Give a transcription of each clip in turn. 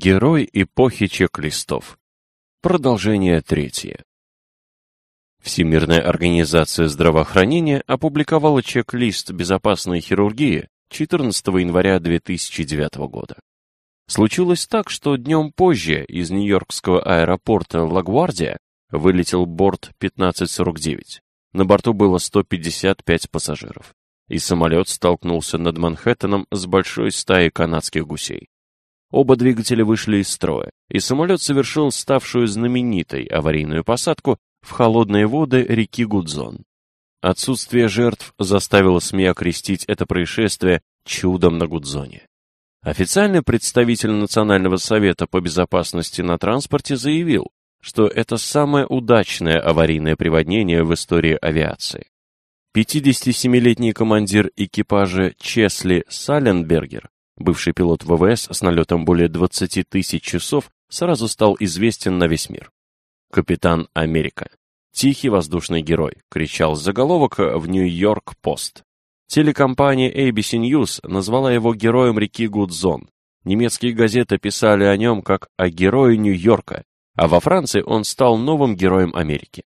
Герой эпохи чек-листов. Продолжение третье. Всемирная организация здравоохранения опубликовала чек-лист безопасной хирургии 14 января 2009 года. Случилось так, что днем позже из Нью-Йоркского аэропорта Лагвардия вылетел борт 1549. На борту было 155 пассажиров. И самолет столкнулся над Манхэттеном с большой стаей канадских гусей. Оба двигателя вышли из строя, и самолет совершил ставшую знаменитой аварийную посадку в холодные воды реки Гудзон. Отсутствие жертв заставило СМИ окрестить это происшествие чудом на Гудзоне. Официальный представитель Национального совета по безопасности на транспорте заявил, что это самое удачное аварийное приводнение в истории авиации. 57-летний командир экипажа Чесли Саленбергер, бывший пилот ВВС с налетом более 20 тысяч часов, сразу стал известен на весь мир. Капитан Америка. Тихий воздушный герой, кричал заголовок в Нью-Йорк-Пост. Телекомпания ABC News назвала его героем реки Гудзон. Немецкие газеты писали о нем как о герое Нью-Йорка, а во Франции он стал новым героем Америки.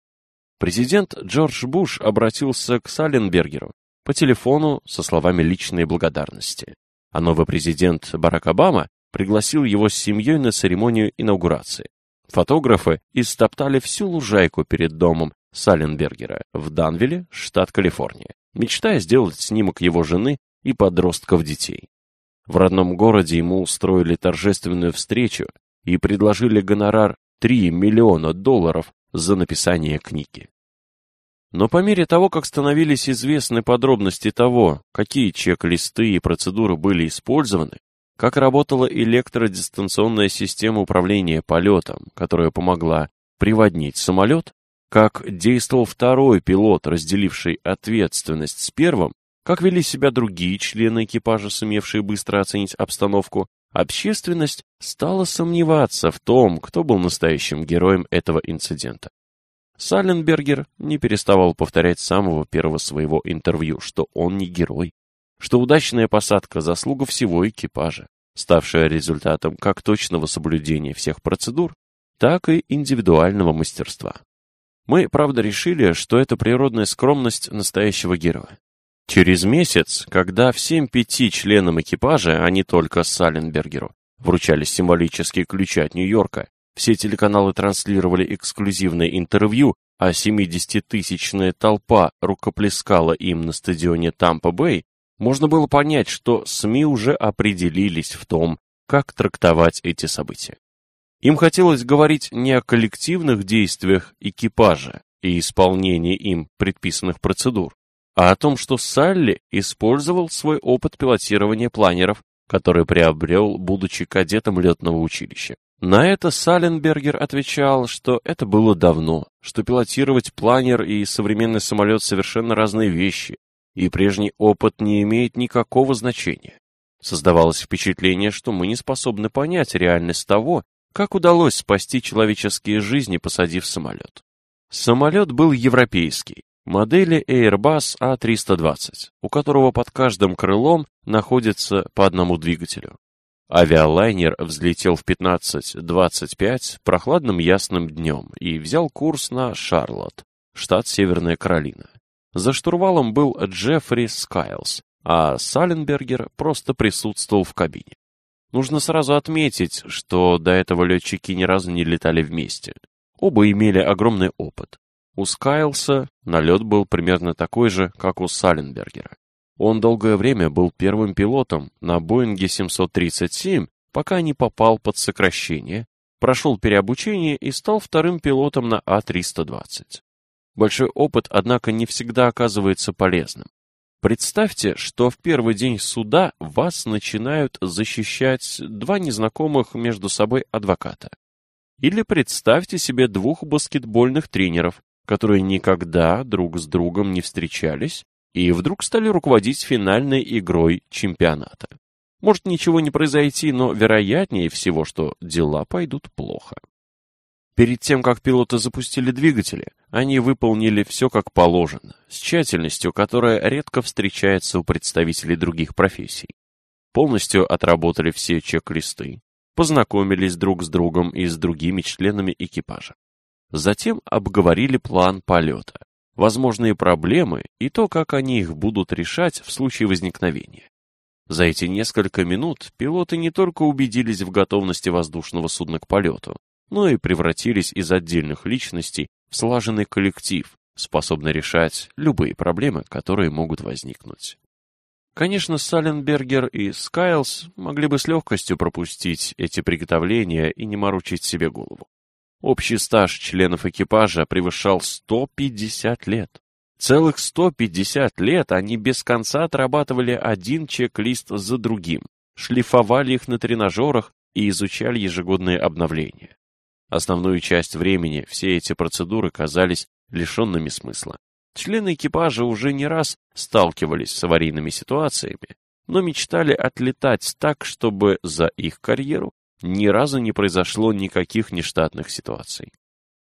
Президент Джордж Буш обратился к Саленбергеру по телефону со словами личной благодарности, а новый президент Барак Обама пригласил его с семьей на церемонию инаугурации. Фотографы истоптали всю лужайку перед домом Саленбергера в Данвилле, штат Калифорния, мечтая сделать снимок его жены и подростков детей. В родном городе ему устроили торжественную встречу и предложили гонорар 3 миллиона долларов за написание книги. Но по мере того, как становились известны подробности того, какие чек-листы и процедуры были использованы, как работала электродистанционная система управления полетом, которая помогла приводнить самолет, как действовал второй пилот, разделивший ответственность с первым, как вели себя другие члены экипажа, сумевшие быстро оценить обстановку, Общественность стала сомневаться в том, кто был настоящим героем этого инцидента. Салленбергер не переставал повторять с самого первого своего интервью, что он не герой, что удачная посадка – заслуга всего экипажа, ставшая результатом как точного соблюдения всех процедур, так и индивидуального мастерства. Мы, правда, решили, что это природная скромность настоящего героя. Через месяц, когда всем пяти членам экипажа, а не только Саленбергеру, вручались символические ключи от Нью-Йорка, все телеканалы транслировали эксклюзивное интервью, а 70-тысячная толпа рукоплескала им на стадионе Тампа-Бэй, можно было понять, что СМИ уже определились в том, как трактовать эти события. Им хотелось говорить не о коллективных действиях экипажа и исполнении им предписанных процедур, а о том, что Салли использовал свой опыт пилотирования планеров, который приобрел, будучи кадетом летного училища. На это Салленбергер отвечал, что это было давно, что пилотировать планер и современный самолет совершенно разные вещи, и прежний опыт не имеет никакого значения. Создавалось впечатление, что мы не способны понять реальность того, как удалось спасти человеческие жизни, посадив самолет. Самолет был европейский, модели Airbus A320, у которого под каждым крылом находится по одному двигателю. Авиалайнер взлетел в 15.25 прохладным ясным днем и взял курс на Шарлотт, штат Северная Каролина. За штурвалом был Джеффри Скайлс, а Саленбергер просто присутствовал в кабине. Нужно сразу отметить, что до этого летчики ни разу не летали вместе. Оба имели огромный опыт. У Скайлса налет был примерно такой же, как у Саленбергера. Он долгое время был первым пилотом на Боинге 737, пока не попал под сокращение, прошел переобучение и стал вторым пилотом на А320. Большой опыт, однако, не всегда оказывается полезным. Представьте, что в первый день суда вас начинают защищать два незнакомых между собой адвоката. Или представьте себе двух баскетбольных тренеров, которые никогда друг с другом не встречались и вдруг стали руководить финальной игрой чемпионата. Может ничего не произойти, но вероятнее всего, что дела пойдут плохо. Перед тем, как пилоты запустили двигатели, они выполнили все как положено, с тщательностью, которая редко встречается у представителей других профессий. Полностью отработали все чек-листы, познакомились друг с другом и с другими членами экипажа. Затем обговорили план полета, возможные проблемы и то, как они их будут решать в случае возникновения. За эти несколько минут пилоты не только убедились в готовности воздушного судна к полету, но и превратились из отдельных личностей в слаженный коллектив, способный решать любые проблемы, которые могут возникнуть. Конечно, Саленбергер и Скайлс могли бы с легкостью пропустить эти приготовления и не морочить себе голову. Общий стаж членов экипажа превышал 150 лет. Целых 150 лет они без конца отрабатывали один чек-лист за другим, шлифовали их на тренажерах и изучали ежегодные обновления. Основную часть времени все эти процедуры казались лишенными смысла. Члены экипажа уже не раз сталкивались с аварийными ситуациями, но мечтали отлетать так, чтобы за их карьеру ни разу не произошло никаких нештатных ситуаций.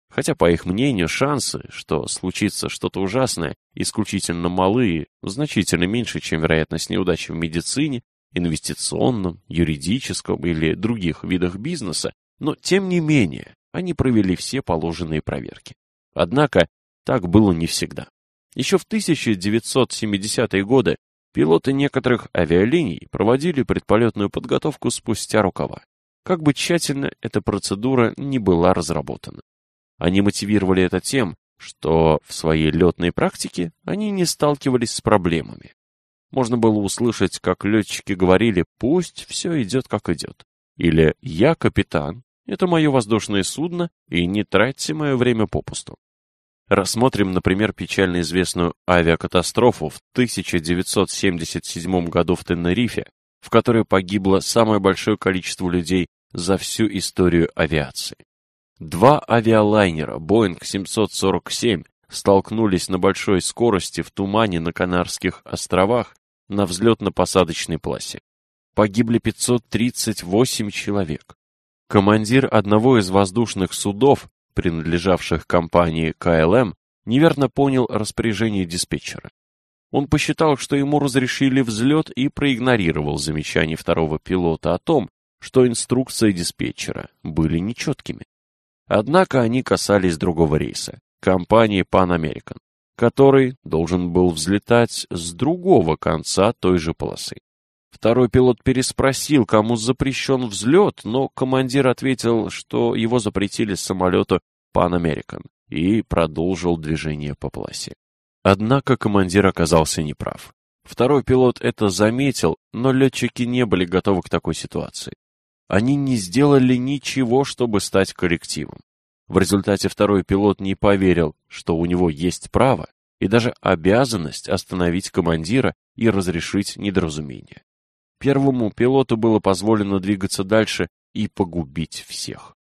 Хотя, по их мнению, шансы, что случится что-то ужасное, исключительно малые, значительно меньше, чем вероятность неудачи в медицине, инвестиционном, юридическом или других видах бизнеса, но, тем не менее, они провели все положенные проверки. Однако, так было не всегда. Еще в 1970-е годы пилоты некоторых авиалиний проводили предполетную подготовку спустя рукава. Как бы тщательно эта процедура не была разработана. Они мотивировали это тем, что в своей летной практике они не сталкивались с проблемами. Можно было услышать, как летчики говорили «пусть все идет как идет». Или «я капитан, это мое воздушное судно, и не тратьте мое время попусту». Рассмотрим, например, печально известную авиакатастрофу в 1977 году в Тенерифе, в которой погибло самое большое количество людей за всю историю авиации. Два авиалайнера Boeing 747 столкнулись на большой скорости в тумане на Канарских островах на взлетно-посадочной полосе. Погибли 538 человек. Командир одного из воздушных судов принадлежавших компании КЛМ, неверно понял распоряжение диспетчера. Он посчитал, что ему разрешили взлет и проигнорировал замечание второго пилота о том, что инструкции диспетчера были нечеткими. Однако они касались другого рейса, компании Pan American, который должен был взлетать с другого конца той же полосы. Второй пилот переспросил, кому запрещен взлет, но командир ответил, что его запретили с самолету Pan American и продолжил движение по полосе. Однако командир оказался неправ. Второй пилот это заметил, но летчики не были готовы к такой ситуации. Они не сделали ничего, чтобы стать коррективом. В результате второй пилот не поверил, что у него есть право и даже обязанность остановить командира и разрешить недоразумение. Первому пилоту было позволено двигаться дальше и погубить всех.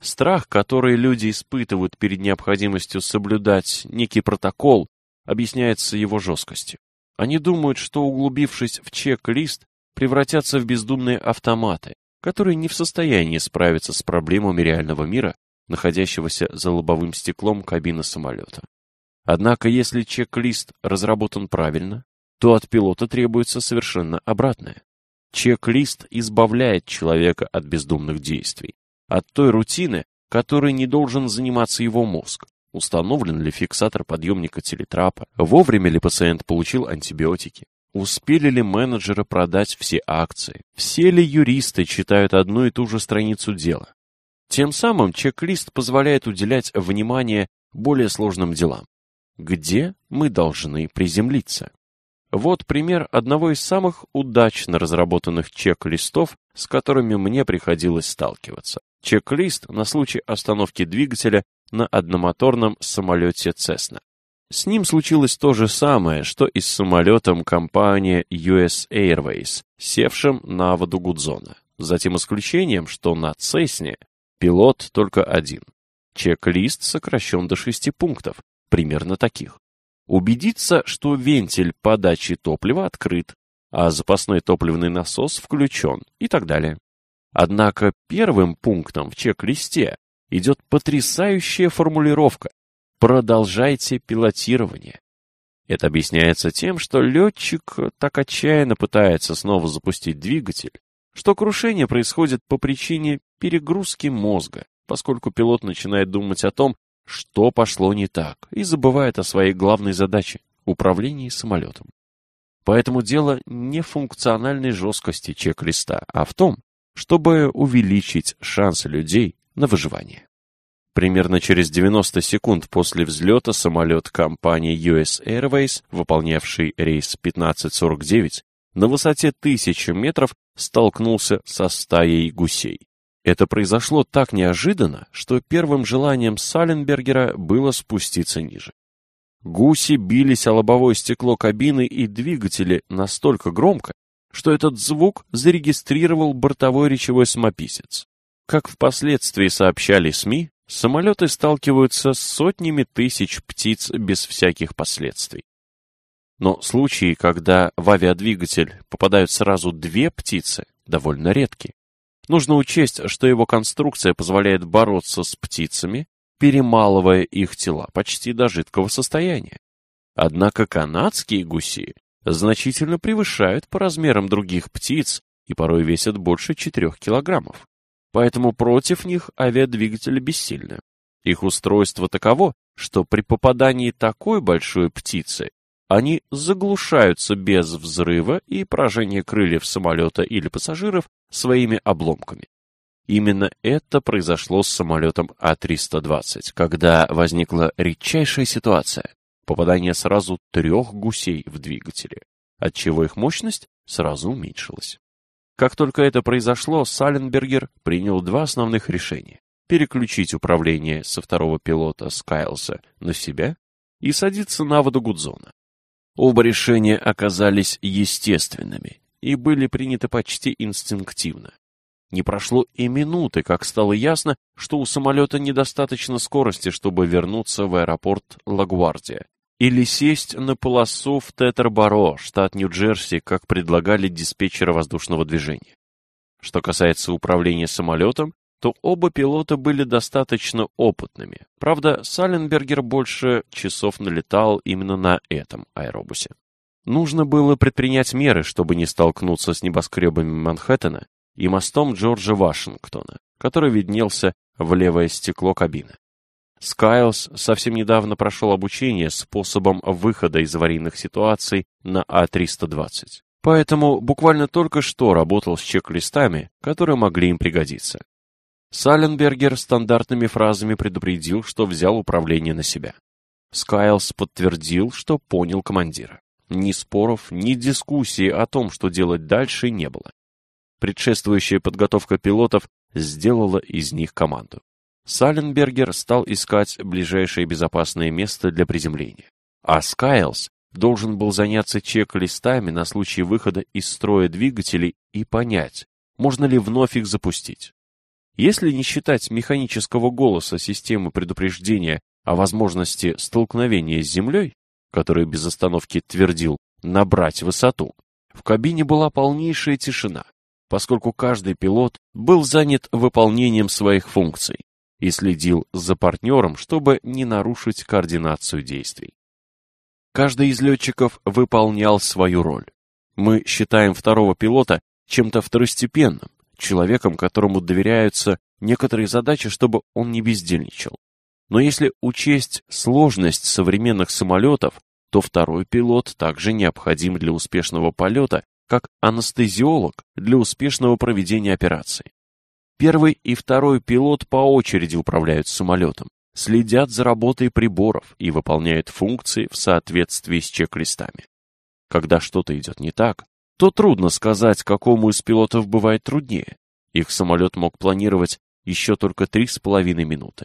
Страх, который люди испытывают перед необходимостью соблюдать некий протокол, объясняется его жесткостью. Они думают, что углубившись в чек-лист, превратятся в бездумные автоматы, которые не в состоянии справиться с проблемами реального мира, находящегося за лобовым стеклом кабины самолета. Однако, если чек-лист разработан правильно, то от пилота требуется совершенно обратное. Чек-лист избавляет человека от бездумных действий, от той рутины, которой не должен заниматься его мозг. Установлен ли фиксатор подъемника телетрапа, вовремя ли пациент получил антибиотики, успели ли менеджеры продать все акции, все ли юристы читают одну и ту же страницу дела. Тем самым чек-лист позволяет уделять внимание более сложным делам. Где мы должны приземлиться? Вот пример одного из самых удачно разработанных чек-листов, с которыми мне приходилось сталкиваться. Чек-лист на случай остановки двигателя на одномоторном самолете Cessna. С ним случилось то же самое, что и с самолетом компании US Airways, севшим на воду Гудзона. За тем исключением, что на Цесне пилот только один. Чек-лист сокращен до шести пунктов, примерно таких. Убедиться, что вентиль подачи топлива открыт, а запасной топливный насос включен и так далее. Однако первым пунктом в чек-листе идет потрясающая формулировка «Продолжайте пилотирование». Это объясняется тем, что летчик так отчаянно пытается снова запустить двигатель, что крушение происходит по причине перегрузки мозга, поскольку пилот начинает думать о том, что пошло не так, и забывает о своей главной задаче – управлении самолетом. Поэтому дело не в функциональной жесткости чек-листа, а в том, чтобы увеличить шансы людей на выживание. Примерно через 90 секунд после взлета самолет компании US Airways, выполнявший рейс 1549, на высоте 1000 метров столкнулся со стаей гусей. Это произошло так неожиданно, что первым желанием Саленбергера было спуститься ниже. Гуси бились о лобовое стекло кабины и двигатели настолько громко, что этот звук зарегистрировал бортовой речевой самописец. Как впоследствии сообщали СМИ, самолеты сталкиваются с сотнями тысяч птиц без всяких последствий. Но случаи, когда в авиадвигатель попадают сразу две птицы, довольно редки. Нужно учесть, что его конструкция позволяет бороться с птицами, перемалывая их тела почти до жидкого состояния. Однако канадские гуси значительно превышают по размерам других птиц и порой весят больше 4 килограммов. Поэтому против них авиадвигатели бессильны. Их устройство таково, что при попадании такой большой птицы они заглушаются без взрыва и поражения крыльев самолета или пассажиров своими обломками. Именно это произошло с самолетом А-320, когда возникла редчайшая ситуация – попадание сразу трех гусей в двигателе, отчего их мощность сразу уменьшилась. Как только это произошло, Саленбергер принял два основных решения – переключить управление со второго пилота Скайлса на себя и садиться на воду Гудзона. Оба решения оказались естественными и были приняты почти инстинктивно. Не прошло и минуты, как стало ясно, что у самолета недостаточно скорости, чтобы вернуться в аэропорт Лагуардия или сесть на полосу в Тетерборо, штат Нью-Джерси, как предлагали диспетчеры воздушного движения. Что касается управления самолетом, то оба пилота были достаточно опытными. Правда, Саленбергер больше часов налетал именно на этом аэробусе. Нужно было предпринять меры, чтобы не столкнуться с небоскребами Манхэттена и мостом Джорджа Вашингтона, который виднелся в левое стекло кабины. Скайлс совсем недавно прошел обучение способом выхода из аварийных ситуаций на А-320. Поэтому буквально только что работал с чек-листами, которые могли им пригодиться. Саленбергер стандартными фразами предупредил, что взял управление на себя. Скайлс подтвердил, что понял командира. Ни споров, ни дискуссий о том, что делать дальше, не было. Предшествующая подготовка пилотов сделала из них команду. Саленбергер стал искать ближайшее безопасное место для приземления. А Скайлс должен был заняться чек-листами на случай выхода из строя двигателей и понять, можно ли вновь их запустить. Если не считать механического голоса системы предупреждения о возможности столкновения с Землей, который без остановки твердил «набрать высоту», в кабине была полнейшая тишина поскольку каждый пилот был занят выполнением своих функций и следил за партнером, чтобы не нарушить координацию действий. Каждый из летчиков выполнял свою роль. Мы считаем второго пилота чем-то второстепенным, человеком, которому доверяются некоторые задачи, чтобы он не бездельничал. Но если учесть сложность современных самолетов, то второй пилот также необходим для успешного полета как анестезиолог для успешного проведения операции. Первый и второй пилот по очереди управляют самолетом, следят за работой приборов и выполняют функции в соответствии с чек-листами. Когда что-то идет не так, то трудно сказать, какому из пилотов бывает труднее. Их самолет мог планировать еще только три с половиной минуты.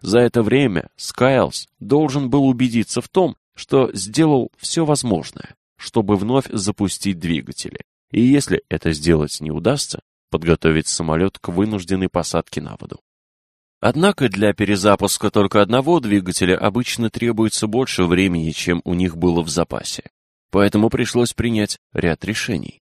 За это время Скайлс должен был убедиться в том, что сделал все возможное, чтобы вновь запустить двигатели. И если это сделать не удастся, подготовить самолет к вынужденной посадке на воду. Однако для перезапуска только одного двигателя обычно требуется больше времени, чем у них было в запасе. Поэтому пришлось принять ряд решений.